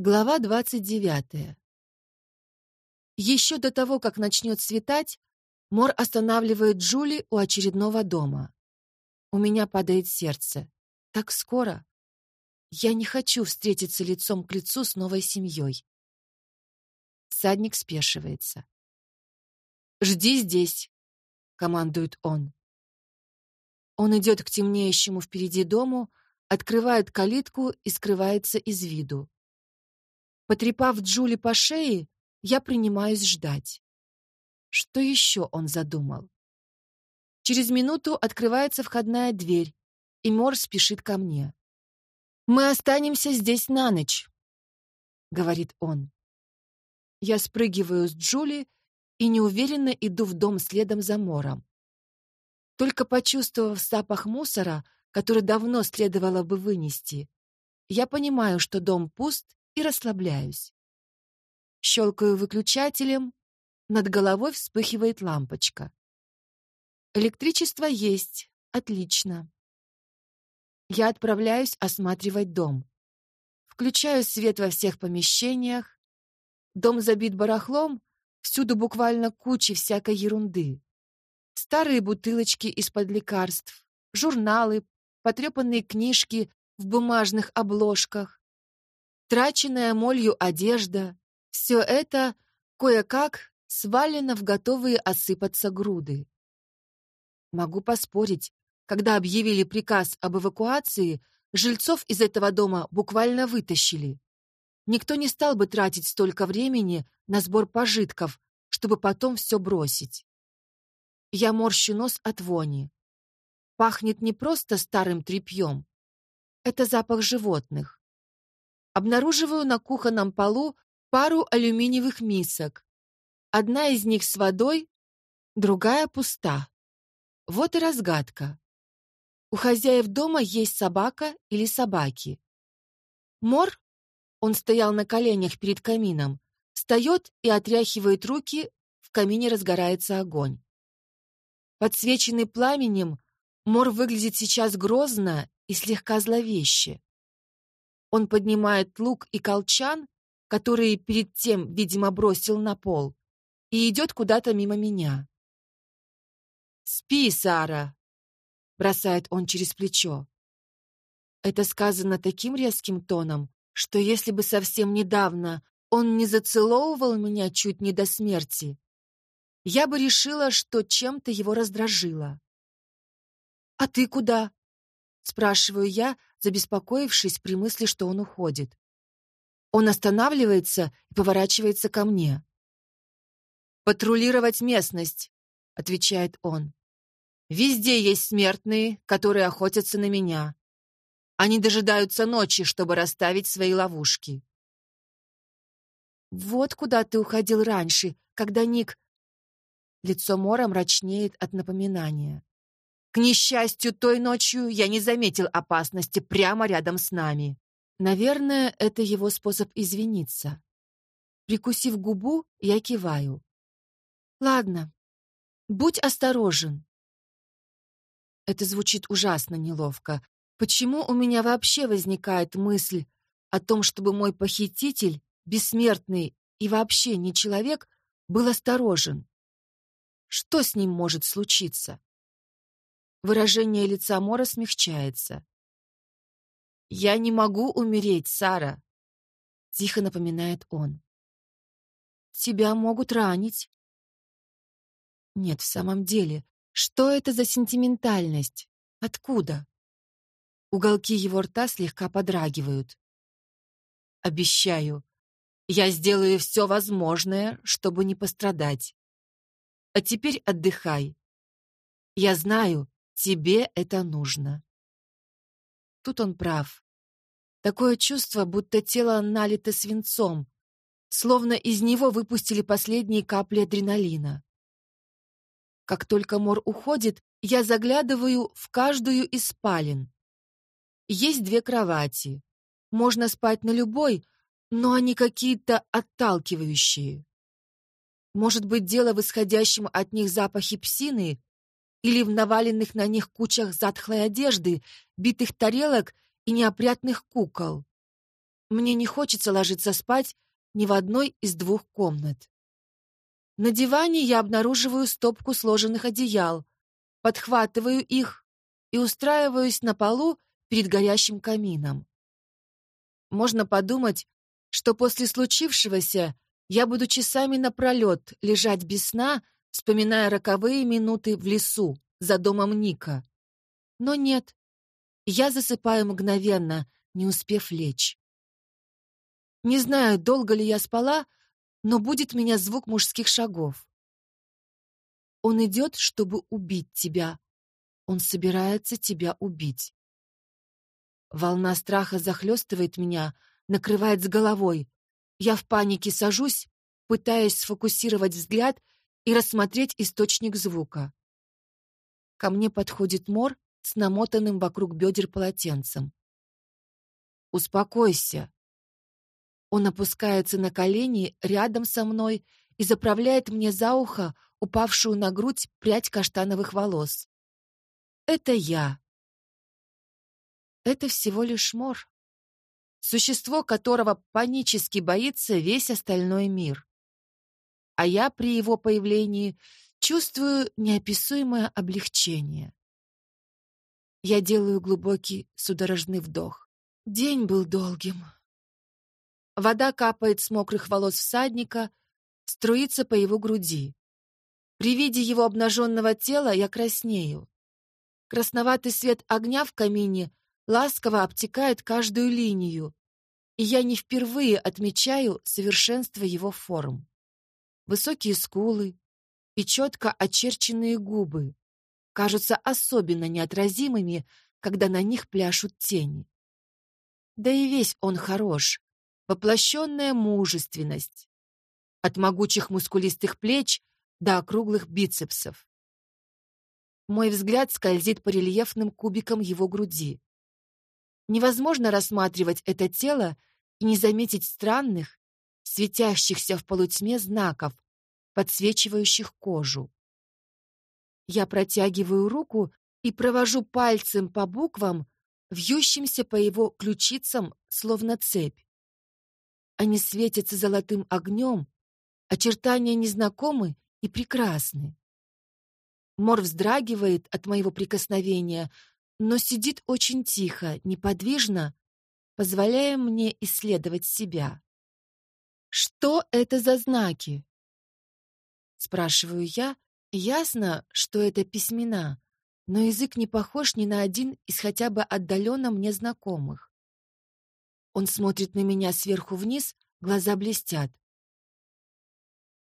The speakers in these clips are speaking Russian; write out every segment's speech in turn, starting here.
Глава 29. Еще до того, как начнет светать, Мор останавливает Джули у очередного дома. У меня падает сердце. Так скоро. Я не хочу встретиться лицом к лицу с новой семьей. Садник спешивается. «Жди здесь», — командует он. Он идет к темнеющему впереди дому, открывает калитку и скрывается из виду. Потрепав Джули по шее, я принимаюсь ждать. Что еще он задумал? Через минуту открывается входная дверь, и Мор спешит ко мне. «Мы останемся здесь на ночь», — говорит он. Я спрыгиваю с Джули и неуверенно иду в дом следом за Мором. Только почувствовав запах мусора, который давно следовало бы вынести, я понимаю, что дом пуст и расслабляюсь. Щелкаю выключателем, над головой вспыхивает лампочка. Электричество есть, отлично. Я отправляюсь осматривать дом. Включаю свет во всех помещениях. Дом забит барахлом, всюду буквально кучи всякой ерунды. Старые бутылочки из-под лекарств, журналы, потрепанные книжки в бумажных обложках, траченная молью одежда — все это кое-как свалено в готовые осыпаться груды. Могу поспорить, когда объявили приказ об эвакуации, жильцов из этого дома буквально вытащили. Никто не стал бы тратить столько времени на сбор пожитков, чтобы потом все бросить. Я морщу нос от вони. Пахнет не просто старым тряпьем. Это запах животных обнаруживаю на кухонном полу пару алюминиевых мисок. Одна из них с водой, другая пуста. Вот и разгадка. У хозяев дома есть собака или собаки. Мор, он стоял на коленях перед камином, встает и отряхивает руки, в камине разгорается огонь. Подсвеченный пламенем, Мор выглядит сейчас грозно и слегка зловеще. Он поднимает лук и колчан, которые перед тем, видимо, бросил на пол, и идет куда-то мимо меня. «Спи, Сара!» — бросает он через плечо. Это сказано таким резким тоном, что если бы совсем недавно он не зацеловывал меня чуть не до смерти, я бы решила, что чем-то его раздражило. «А ты куда?» — спрашиваю я, забеспокоившись при мысли, что он уходит. Он останавливается и поворачивается ко мне. «Патрулировать местность», — отвечает он. «Везде есть смертные, которые охотятся на меня. Они дожидаются ночи, чтобы расставить свои ловушки». «Вот куда ты уходил раньше, когда Ник...» Лицо Мора мрачнеет от напоминания. К несчастью, той ночью я не заметил опасности прямо рядом с нами. Наверное, это его способ извиниться. Прикусив губу, я киваю. Ладно, будь осторожен. Это звучит ужасно неловко. Почему у меня вообще возникает мысль о том, чтобы мой похититель, бессмертный и вообще не человек, был осторожен? Что с ним может случиться? Выражение лица Мора смягчается. «Я не могу умереть, Сара», — тихо напоминает он. «Тебя могут ранить». Нет, в самом деле, что это за сентиментальность? Откуда? Уголки его рта слегка подрагивают. «Обещаю, я сделаю все возможное, чтобы не пострадать. А теперь отдыхай. Я знаю, Тебе это нужно. Тут он прав. Такое чувство, будто тело налито свинцом, словно из него выпустили последние капли адреналина. Как только Мор уходит, я заглядываю в каждую из спален. Есть две кровати. Можно спать на любой, но они какие-то отталкивающие. Может быть, дело в исходящем от них запахе псины или в наваленных на них кучах затхлой одежды, битых тарелок и неопрятных кукол. Мне не хочется ложиться спать ни в одной из двух комнат. На диване я обнаруживаю стопку сложенных одеял, подхватываю их и устраиваюсь на полу перед горящим камином. Можно подумать, что после случившегося я буду часами напролет лежать без сна, вспоминая роковые минуты в лесу за домом Ника. Но нет, я засыпаю мгновенно, не успев лечь. Не знаю, долго ли я спала, но будет меня звук мужских шагов. Он идет, чтобы убить тебя. Он собирается тебя убить. Волна страха захлестывает меня, накрывает с головой. Я в панике сажусь, пытаясь сфокусировать взгляд и рассмотреть источник звука. Ко мне подходит Мор с намотанным вокруг бедер полотенцем. «Успокойся». Он опускается на колени рядом со мной и заправляет мне за ухо упавшую на грудь прядь каштановых волос. «Это я». Это всего лишь Мор существо которого панически боится весь остальной мир. А я при его появлении чувствую неописуемое облегчение. Я делаю глубокий судорожный вдох. День был долгим. Вода капает с мокрых волос всадника, струится по его груди. При виде его обнаженного тела я краснею. Красноватый свет огня в камине ласково обтекает каждую линию, и я не впервые отмечаю совершенство его форм. Высокие скулы и четко очерченные губы кажутся особенно неотразимыми, когда на них пляшут тени. Да и весь он хорош, воплощенная мужественность, от могучих мускулистых плеч до округлых бицепсов. Мой взгляд скользит по рельефным кубикам его груди. Невозможно рассматривать это тело и не заметить странных, светящихся в полутьме знаков, подсвечивающих кожу. Я протягиваю руку и провожу пальцем по буквам, вьющимся по его ключицам, словно цепь. Они светятся золотым огнем, очертания незнакомы и прекрасны. Мор вздрагивает от моего прикосновения, но сидит очень тихо, неподвижно, позволяя мне исследовать себя. «Что это за знаки?» Спрашиваю я. Ясно, что это письмена, но язык не похож ни на один из хотя бы отдаленно мне знакомых. Он смотрит на меня сверху вниз, глаза блестят.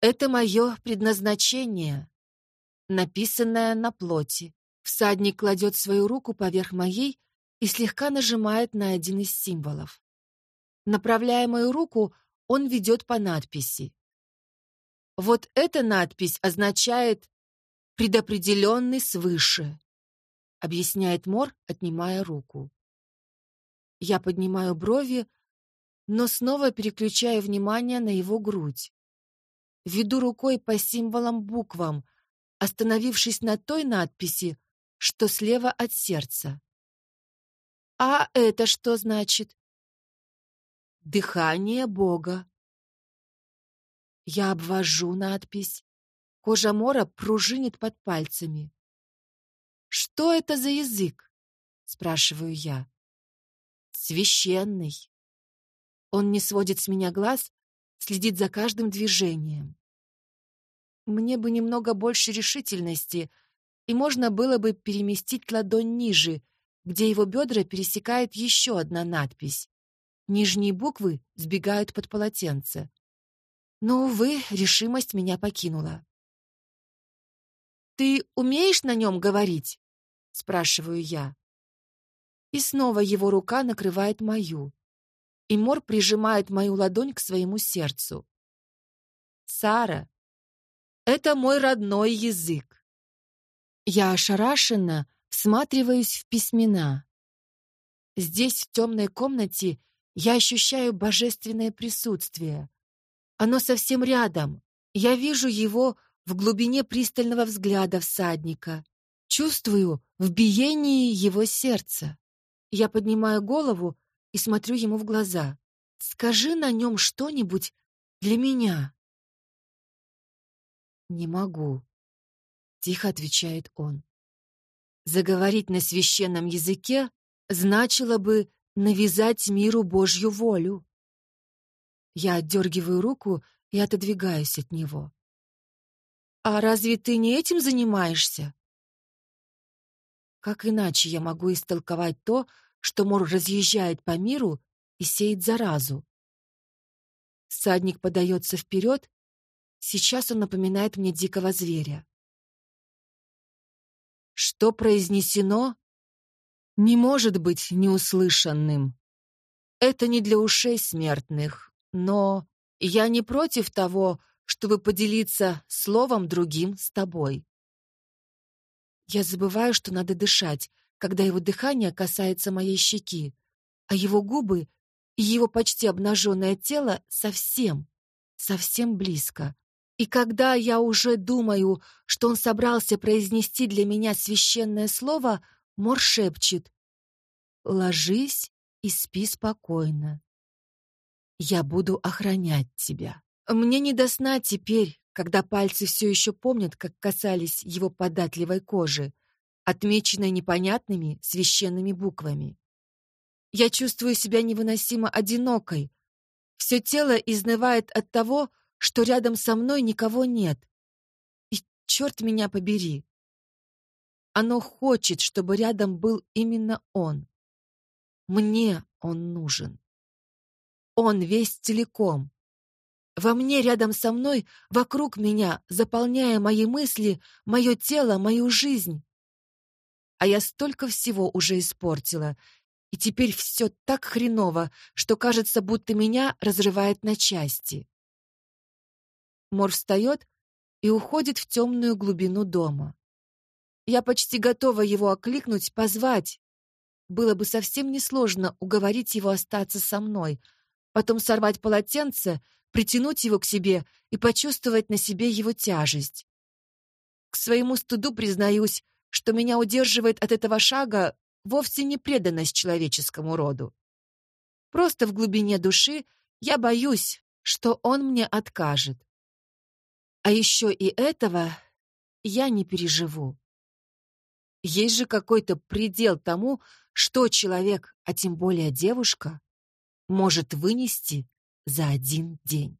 «Это мое предназначение», написанное на плоти. Всадник кладет свою руку поверх моей и слегка нажимает на один из символов. Направляя мою руку, он ведет по надписи. Вот эта надпись означает «предопределенный свыше», объясняет Мор, отнимая руку. Я поднимаю брови, но снова переключаю внимание на его грудь. Веду рукой по символам-буквам, остановившись на той надписи, что слева от сердца. А это что значит? Дыхание Бога. Я обвожу надпись. Кожа Мора пружинит под пальцами. «Что это за язык?» — спрашиваю я. «Священный». Он не сводит с меня глаз, следит за каждым движением. Мне бы немного больше решительности, и можно было бы переместить ладонь ниже, где его бедра пересекает еще одна надпись. Нижние буквы сбегают под полотенце. Но, увы, решимость меня покинула. «Ты умеешь на нем говорить?» — спрашиваю я. И снова его рука накрывает мою. И Мор прижимает мою ладонь к своему сердцу. «Сара, это мой родной язык». Я ошарашена, всматриваюсь в письмена. Здесь, в темной комнате, я ощущаю божественное присутствие. Оно совсем рядом. Я вижу его в глубине пристального взгляда всадника. Чувствую в биении его сердца. Я поднимаю голову и смотрю ему в глаза. скажи на нем что-нибудь для меня». «Не могу», — тихо отвечает он. Заговорить на священном языке значило бы навязать миру Божью волю. Я отдергиваю руку и отодвигаюсь от него. «А разве ты не этим занимаешься?» Как иначе я могу истолковать то, что Мор разъезжает по миру и сеет заразу? Садник подается вперед, сейчас он напоминает мне дикого зверя. Что произнесено, не может быть неуслышанным. Это не для ушей смертных, но я не против того, чтобы поделиться словом другим с тобой. Я забываю, что надо дышать, когда его дыхание касается моей щеки, а его губы и его почти обнаженное тело совсем, совсем близко. И когда я уже думаю, что он собрался произнести для меня священное слово, Мор шепчет «Ложись и спи спокойно. Я буду охранять тебя». Мне не до сна теперь, когда пальцы все еще помнят, как касались его податливой кожи, отмеченной непонятными священными буквами. Я чувствую себя невыносимо одинокой. Все тело изнывает от того, что рядом со мной никого нет. И черт меня побери, оно хочет, чтобы рядом был именно он. Мне он нужен. Он весь целиком. Во мне, рядом со мной, вокруг меня, заполняя мои мысли, мое тело, мою жизнь. А я столько всего уже испортила, и теперь все так хреново, что кажется, будто меня разрывает на части. Мор встает и уходит в темную глубину дома. Я почти готова его окликнуть, позвать. Было бы совсем несложно уговорить его остаться со мной, потом сорвать полотенце, притянуть его к себе и почувствовать на себе его тяжесть. К своему стыду признаюсь, что меня удерживает от этого шага вовсе не преданность человеческому роду. Просто в глубине души я боюсь, что он мне откажет. А еще и этого я не переживу. Есть же какой-то предел тому, что человек, а тем более девушка, может вынести за один день.